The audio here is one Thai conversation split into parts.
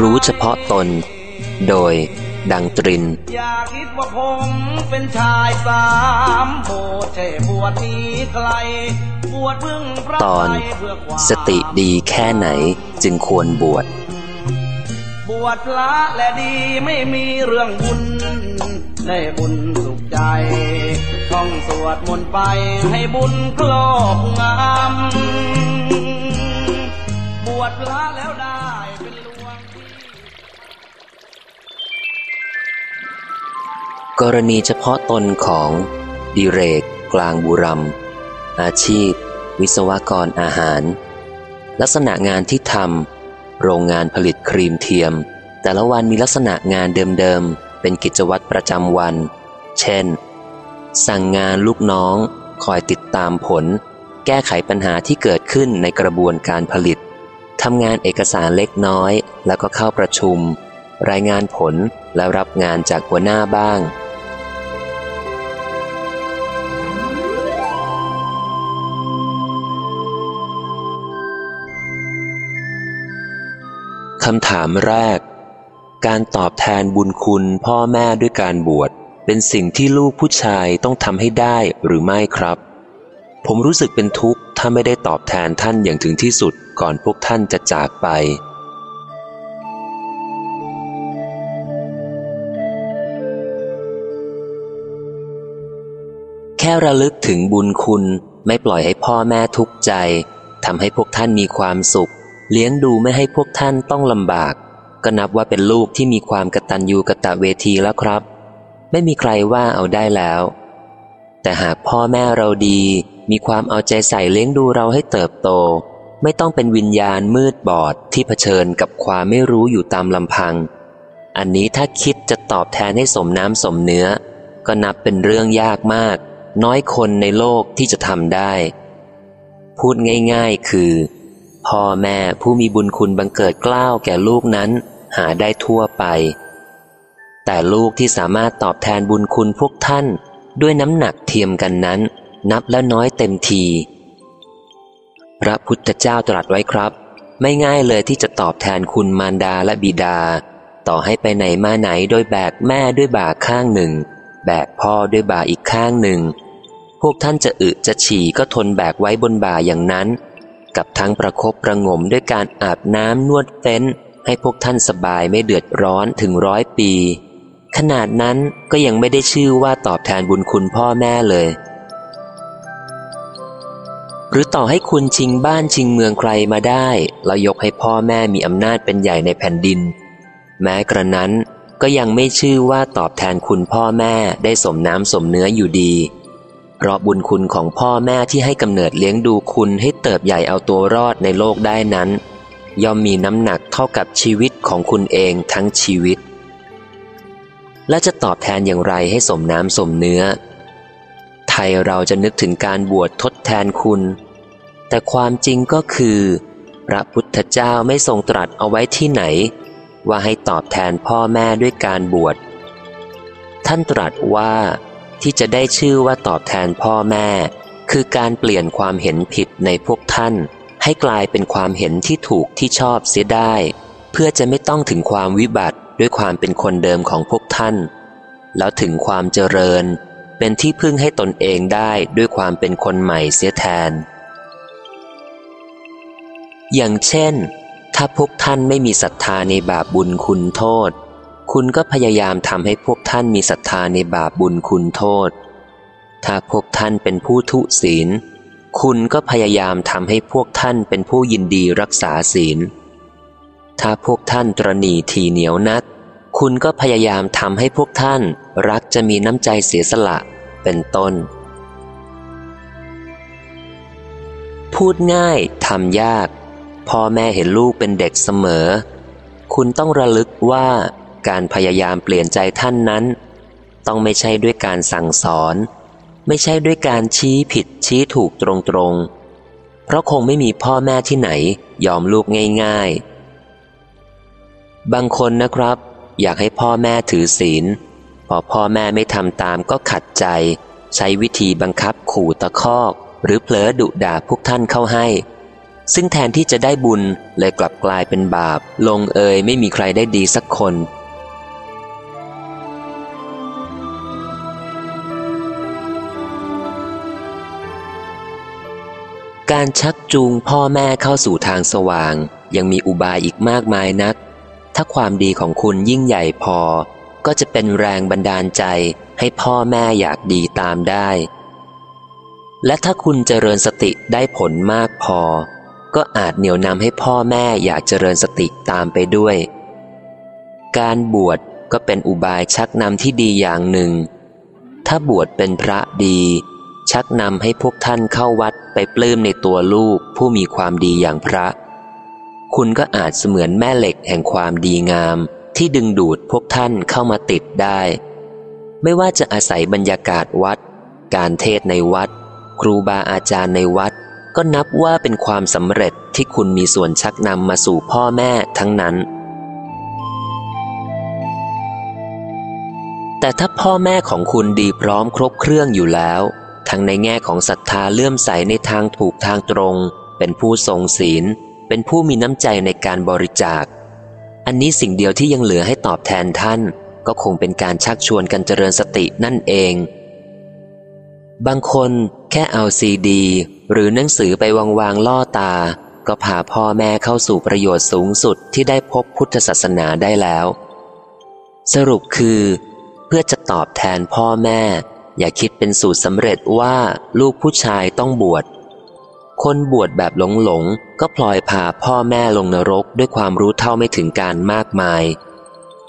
รู้เฉพาะตน โดยดังตริน อย่าคิดว่าผมเป็นชายสามโบสถ์ใช่บวชนี้ใครบวชเพิ่งพระตอนไทยเพื่อความสติดีแค่ไหนจึงควรบวช บวชพระและดีไม่มีเรื่องบุญ ได้บุญสุขใจท่องสวดมนต์ไปให้บุญครอบงำบวชพระแล้วได้ กรณีเฉพาะตนของดิเรก กลางบุรำอาชีพ วิศวกรอาหาร ลักษณะงานที่ทำโรงงานผลิตครีมเทียม แต่ละวันมีลักษณะงานเดิมๆ เป็นกิจวัตรประจำวัน เช่น สั่งงานลูกน้อง คอยติดตามผล แก้ไขปัญหาที่เกิดขึ้นในกระบวนการผลิตทำงานเอกสารเล็กน้อย แล้วก็เข้าประชุม รายงานผลและรับงานจากหัวหน้าบ้าง คำถามแรก การตอบแทนบุญคุณพ่อแม่ด้วยการบวชเป็นสิ่งที่ลูกผู้ชายต้องทำให้ได้หรือไม่ครับ ผมรู้สึกเป็นทุกข์ถ้าไม่ได้ตอบแทนท่านอย่างถึงที่สุดก่อนพวกท่านจะจากไป แค่ระลึกถึงบุญคุณไม่ปล่อยให้พ่อแม่ทุกข์ใจทำให้พวกท่านมีความสุข เลี้ยงดูไม่ให้พวกท่านต้องลำบาก ก็นับว่าเป็นลูกที่มีความกตัญญูกะตะเวทีแล้วครับ ไม่มีใครว่าเอาได้แล้ว แต่หากพ่อแม่เราดี มีความเอาใจใส่เลี้ยงดูเราให้เติบโต ไม่ต้องเป็นวิญญาณมืดบอดที่เผชิญกับความไม่รู้อยู่ตามลำพัง อันนี้ถ้าคิดจะตอบแทนให้สมน้ำสมเนื้อ ก็นับเป็นเรื่องยากมาก น้อยคนในโลกที่จะทำได้ พูดง่าย ๆ คือ พ่อแม่ผู้มีบุญคุณบังเกิดกล้าวแก่ลูกนั้นหาได้ทั่วไป แต่ลูกที่สามารถตอบแทนบุญคุณพวกท่านด้วยน้ำหนักเทียมกันนั้น นับแล้วน้อยเต็มที พระพุทธเจ้าตรัสไว้ครับ ไม่ง่ายเลยที่จะตอบแทนคุณมารดาและบิดา ต่อให้ไปไหนมาไหนโดยแบกแม่ด้วยบ่าข้างหนึ่ง แบกพ่อด้วยบ่าอีกข้างหนึ่ง พวกท่านจะอึจะฉี่ก็ทนแบกไว้บนบ่าอย่างนั้น กับทั้งประคบประงมด้วยการอาบน้ำนวดเฟ้นให้พวกท่านสบายไม่เดือดร้อนถึงร้อยปี ขนาดนั้นก็ยังไม่ได้ชื่อว่าตอบแทนบุญคุณพ่อแม่เลย หรือต่อให้คุณชิงบ้านชิงเมืองใครมาได้แล้วยกให้พ่อแม่มีอำนาจเป็นใหญ่ในแผ่นดิน แม้กระนั้นก็ยังไม่ชื่อว่าตอบแทนคุณพ่อแม่ได้สมน้ำสมเนื้ออยู่ดี เพราะบุญคุณของพ่อแม่ที่ให้กำเนิดเลี้ยงดูคุณให้เติบใหญ่เอาตัวรอดในโลกได้นั้น ย่อมมีน้ำหนักเท่ากับชีวิตของคุณเองทั้งชีวิต และจะตอบแทนอย่างไรให้สมน้ำสมเนื้อ ไทยเราจะนึกถึงการบวชทดแทนคุณ แต่ความจริงก็คือ พระพุทธเจ้าไม่ทรงตรัสเอาไว้ที่ไหน ว่าให้ตอบแทนพ่อแม่ด้วยการบวชท่านตรัสว่า ที่จะได้ชื่อว่าตอบแทนพ่อแม่ คือการเปลี่ยนความเห็นผิดในพวกท่าน ให้กลายเป็นความเห็นที่ถูกที่ชอบเสียได้ เพื่อจะไม่ต้องถึงความวิบัติด้วยความเป็นคนเดิมของพวกท่าน แล้วถึงความเจริญ เป็นที่พึ่งให้ตนเองได้ด้วยความเป็นคนใหม่เสียแทน อย่างเช่น ถ้าพวกท่านไม่มีศรัทธาในบาปบุญคุณโทษ คุณก็พยายามทำให้พวกท่านมีศรัทธาในบาปบุญคุณโทษ ถ้าพวกท่านเป็นผู้ทุศีล คุณก็พยายามทำให้พวกท่านเป็นผู้ยินดีรักษาศีล ถ้าพวกท่านตรณีทีเหนียวนัก คุณก็พยายามทำให้พวกท่านรักจะมีน้ำใจเสียสละเป็นต้น พูดง่ายทำยาก พ่อแม่เห็นลูกเป็นเด็กเสมอ คุณต้องระลึกว่า การพยายามเปลี่ยนใจท่านนั้น ต้องไม่ใช่ด้วยการสั่งสอน ไม่ใช่ด้วยการชี้ผิดชี้ถูกตรงๆ เพราะคงไม่มีพ่อแม่ที่ไหนยอมลูกง่ายๆ บางคนนะครับ อยากให้พ่อแม่ถือศีล พอพ่อแม่ไม่ทำตามก็ขัดใจ ใช้วิธีบังคับขู่ตะคอก หรือเผลอดุด่าพวกท่านเข้าให้ซึ่งแทนที่จะได้บุญเลยกลับกลายเป็นบาป ลงเอยไม่มีใครได้ดีสักคน การชักจูงพ่อแม่เข้าสู่ทางสว่าง ยังมีอุบายอีกมากมายนัก ถ้าความดีของคุณยิ่งใหญ่พอ ก็จะเป็นแรงบันดาลใจให้พ่อแม่อยากดีตามได้ และถ้าคุณเจริญสติได้ผลมากพอ ก็อาจเหนี่ยวนำให้พ่อแม่อยากเจริญสติตามไปด้วย การบวชก็เป็นอุบายชักนำที่ดีอย่างหนึ่ง ถ้าบวชเป็นพระดี ชักนำให้พวกท่านเข้าวัดไปปลื้มในตัวลูกผู้มีความดีอย่างพระ คุณก็อาจเสมือนแม่เหล็กแห่งความดีงาม ที่ดึงดูดพวกท่านเข้ามาติดได้ ไม่ว่าจะอาศัยบรรยากาศวัด การเทศในวัด ครูบาอาจารย์ในวัด ก็นับว่าเป็นความสำเร็จที่คุณมีส่วนชักนำมาสู่พ่อแม่ทั้งนั้นแต่ถ้าพ่อแม่ของคุณดีพร้อมครบเครื่องอยู่แล้ว ทั้งในแง่ของศรัทธาเลื่อมใสในทางถูกทางตรง เป็นผู้ทรงศีล เป็นผู้มีน้ำใจในการบริจาค อันนี้สิ่งเดียวที่ยังเหลือให้ตอบแทนท่าน ก็คงเป็นการชักชวนกันเจริญสตินั่นเอง บางคนแค่เอาซีดี หรือหนังสือไปวางวางล่อตา ก็พาพ่อแม่เข้าสู่ประโยชน์สูงสุดที่ได้พบพุทธศาสนาได้แล้ว สรุปคือ เพื่อจะตอบแทนพ่อแม่ อย่าคิดเป็นสูตรสำเร็จว่าลูกผู้ชายต้องบวช คนบวชแบบหลงหลงก็พลอยพาพ่อแม่ลงนรกด้วยความรู้เท่าไม่ถึงการมากมาย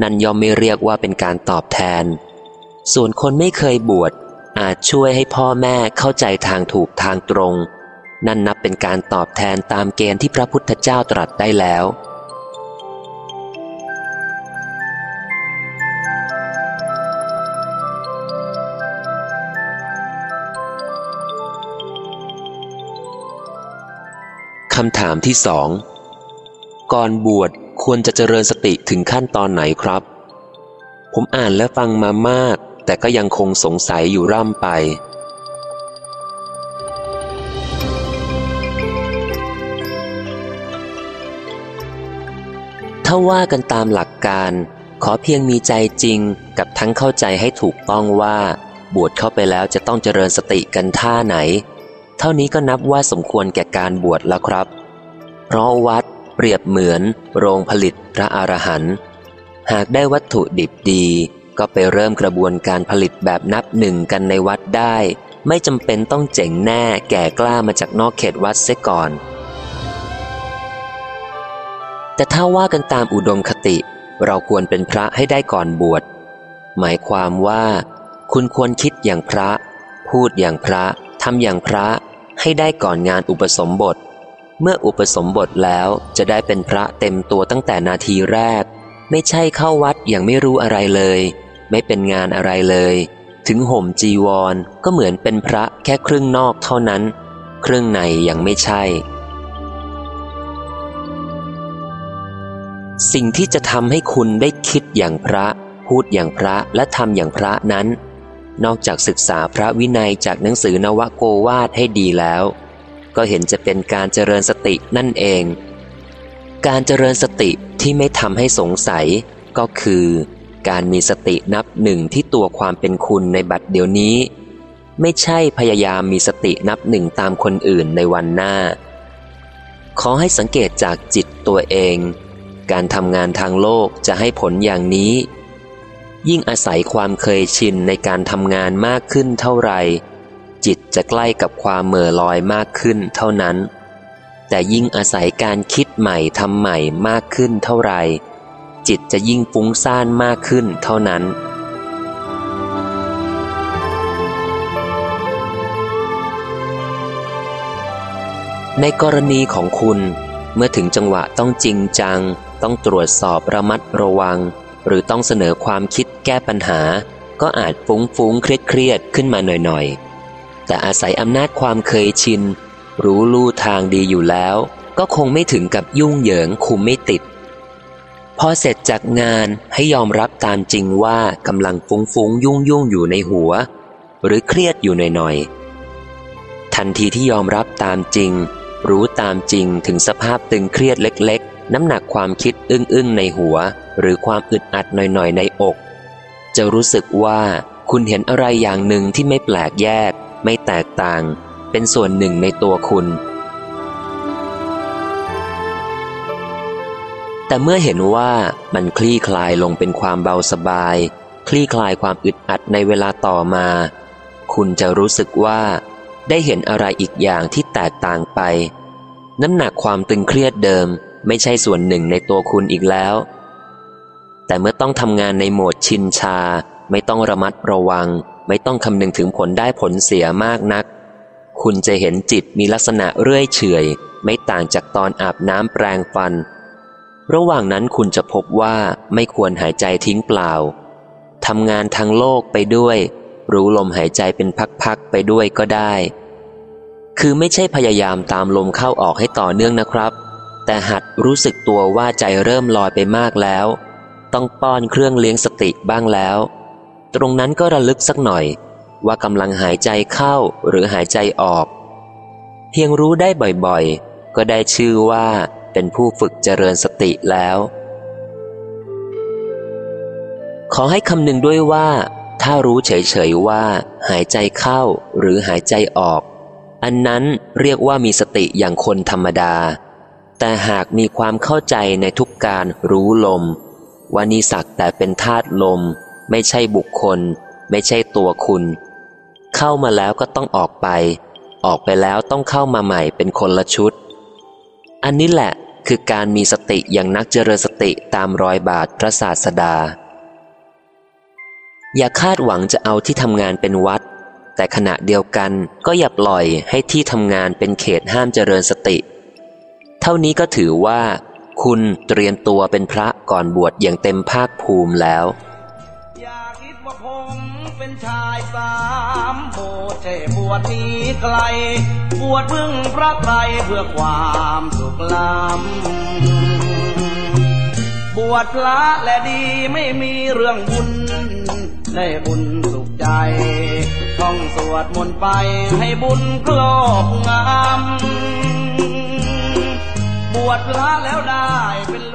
นั่นย่อมไม่เรียกว่าเป็นการตอบแทน ส่วนคนไม่เคยบวชอาจช่วยให้พ่อแม่เข้าใจทางถูกทางตรง นั่นนับเป็นการตอบแทนตามเกณฑ์ที่พระพุทธเจ้าตรัสได้แล้ว คำถามที่สองก่อนบวชควรจะเจริญสติถึงขั้นตอนไหนครับ ผมอ่านและฟังมามาก แต่ก็ยังคงสงสัยอยู่ร่ำไป ถ้าว่ากันตามหลักการ ขอเพียงมีใจจริงกับทั้งเข้าใจให้ถูกต้องว่า บวชเข้าไปแล้วจะต้องเจริญสติกันท่าไหน เท่านี้ก็นับว่าสมควรแก่การบวชแล้วครับ เพราะวัดเปรียบเหมือนโรงผลิตพระอรหันต์หากได้วัตถุดิบดี ก็ไปเริ่มกระบวนการผลิตแบบนับหนึ่งกันในวัดได้ ไม่จำเป็นต้องเจ๋งแน่แก่กล้ามาจากนอกเขตวัดเสียก่อน แต่ถ้าว่ากันตามอุดมคติ เราควรเป็นพระให้ได้ก่อนบวช หมายความว่า คุณควรคิดอย่างพระ พูดอย่างพระทำอย่างพระ ให้ได้ก่อนงานอุปสมบท เมื่ออุปสมบทแล้วจะได้เป็นพระเต็มตัวตั้งแต่นาทีแรก ไม่ใช่เข้าวัดอย่างไม่รู้อะไรเลย ไม่เป็นงานอะไรเลย ถึงห่มจีวรก็เหมือนเป็นพระแค่ครึ่งนอกเท่านั้น ครึ่งในยังไม่ใช่ สิ่งที่จะทำให้คุณได้คิดอย่างพระ พูดอย่างพระและทำอย่างพระนั้น นอกจากศึกษาพระวินัยจากหนังสือนวโกวาทให้ดีแล้ว ก็เห็นจะเป็นการเจริญสตินั่นเอง การเจริญสติที่ไม่ทำให้สงสัยก็คือ การมีสตินับหนึ่งที่ตัวความเป็นคุณในบัดเดี๋ยวนี้ ไม่ใช่พยายามมีสตินับหนึ่งตามคนอื่นในวันหน้า ขอให้สังเกตจากจิตตัวเอง การทำงานทางโลกจะให้ผลอย่างนี้ ยิ่งอาศัยความเคยชินในการทำงานมากขึ้นเท่าไหร่ จิตจะใกล้กับความเหม่อลอยมากขึ้นเท่านั้น แต่ยิ่งอาศัยการคิดใหม่ทำใหม่มากขึ้นเท่าไหร่ จิตจะยิ่งฟุ้งซ่านมากขึ้นเท่านั้นในกรณีของคุณ เมื่อถึงจังหวะต้องจริงจัง ต้องตรวจสอบระมัดระวัง หรือต้องเสนอความคิดแก้ปัญหา ก็อาจฟุ้งฟุ้งเครียดเครียดขึ้นมาหน่อยๆ แต่อาศัยอำนาจความเคยชิน รู้ลู่ทางดีอยู่แล้ว ก็คงไม่ถึงกับยุ่งเหยิงคุมไม่ติด พอเสร็จจากงานให้ยอมรับตามจริงว่ากำลังฟุ้งฟุ้งยุ่งยุ่งอยู่ในหัว หรือเครียดอยู่หน่อยๆ ทันทีที่ยอมรับตามจริง รู้ตามจริงถึงสภาพตึงเครียดเล็กๆ น้ำหนักความคิดอึ้งๆในหัว หรือความอึดอัดหน่อยๆในอก จะรู้สึกว่าคุณเห็นอะไรอย่างหนึ่งที่ไม่แปลกแยก ไม่แตกต่าง เป็นส่วนหนึ่งในตัวคุณ แต่เมื่อเห็นว่ามันคลี่คลายลงเป็นความเบาสบาย คลี่คลายความอึดอัดในเวลาต่อมา คุณจะรู้สึกว่า ได้เห็นอะไรอีกอย่างที่แตกต่างไป น้ำหนักความตึงเครียดเดิม ไม่ใช่ส่วนหนึ่งในตัวคุณอีกแล้ว แต่เมื่อต้องทำงานในโหมดชินชา ไม่ต้องระมัดระวัง ไม่ต้องคำนึงถึงผลได้ผลเสียมากนัก คุณจะเห็นจิตมีลักษณะเรื่อยเฉยไม่ต่างจากตอนอาบน้ำแปรงฟัน ระหว่างนั้นคุณจะพบว่าไม่ควรหายใจทิ้งเปล่าทำงานทางโลกไปด้วย รู้ลมหายใจเป็นพักๆไปด้วยก็ได้ คือไม่ใช่พยายามตามลมเข้าออกให้ต่อเนื่องนะครับ แต่หัดรู้สึกตัวว่าใจเริ่มลอยไปมากแล้ว ต้องป้อนเครื่องเลี้ยงสติบ้างแล้ว ตรงนั้นก็ระลึกสักหน่อย ว่ากำลังหายใจเข้าหรือหายใจออก เพียงรู้ได้บ่อยๆ ก็ได้ชื่อว่าเป็นผู้ฝึกเจริญสติแล้ว ขอให้คำนึงด้วยว่า ถ้ารู้เฉยๆว่า หายใจเข้าหรือหายใจออก อันนั้นเรียกว่ามีสติอย่างคนธรรมดา แต่หากมีความเข้าใจในทุกการรู้ลม ว่านิสักแต่เป็นธาตุลม ไม่ใช่บุคคล ไม่ใช่ตัวคุณ เข้ามาแล้วก็ต้องออกไป ออกไปแล้วต้องเข้ามาใหม่เป็นคนละชุด อันนี้แหละคือการมีสติอย่างนักเจริญสติตามรอยบาทพระศาสดา อย่าคาดหวังจะเอาที่ทำงานเป็นวัด แต่ขณะเดียวกันก็อย่าปล่อยให้ที่ทำงานเป็นเขตห้ามเจริญสติ เท่านี้ก็ถือว่า คุณเตรียมตัวเป็นพระก่อนบวชอย่างเต็มภาคภูมิแล้วอย่าคิดว่าผมเป็นชายสามโบเจบวชนี้ไกล บวชพึ่งพระไตรเพื่อความสุขล้ำบวชพระและดีไม่มีเรื่องบุญได้บุญสุขใจ ต้องสวดมนต์ไปให้บุญครอบงำบ วชพระแล้วได้เป็น